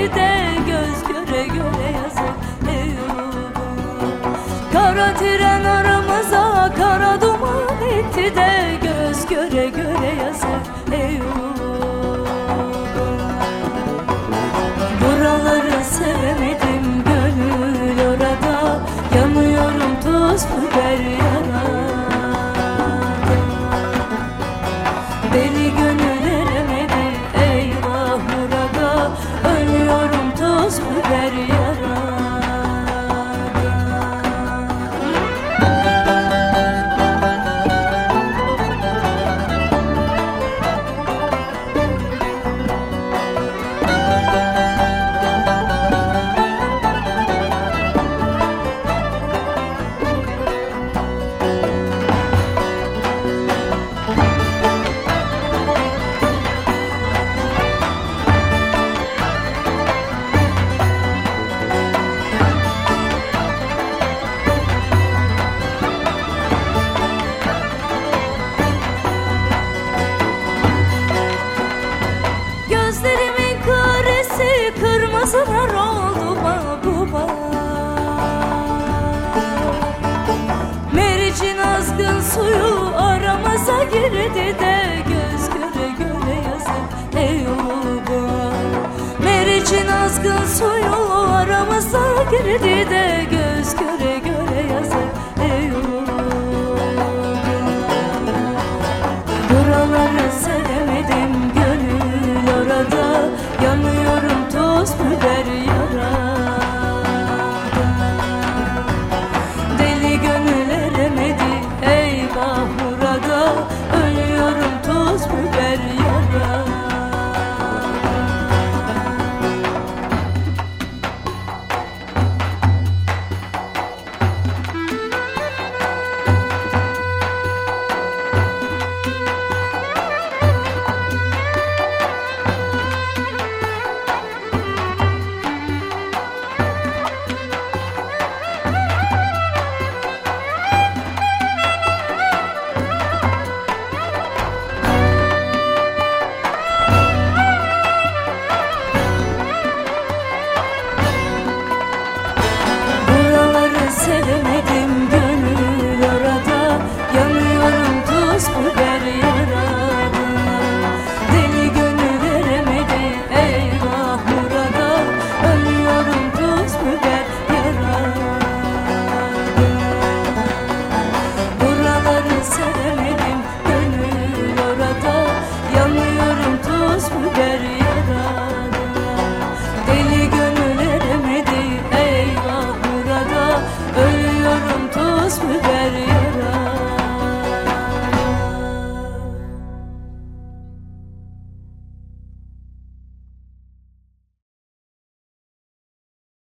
Bizi de göz göre göre yazık Kara tren aramıza kara duman etti de göz göre göre yazık Eyvallah zarar oldu mahbuba Mericin azgın suyu aramıza girdi de Göz göre göre yazık Eyyuba Mericin azgın suyu aramıza girdi de göz nós pudermos.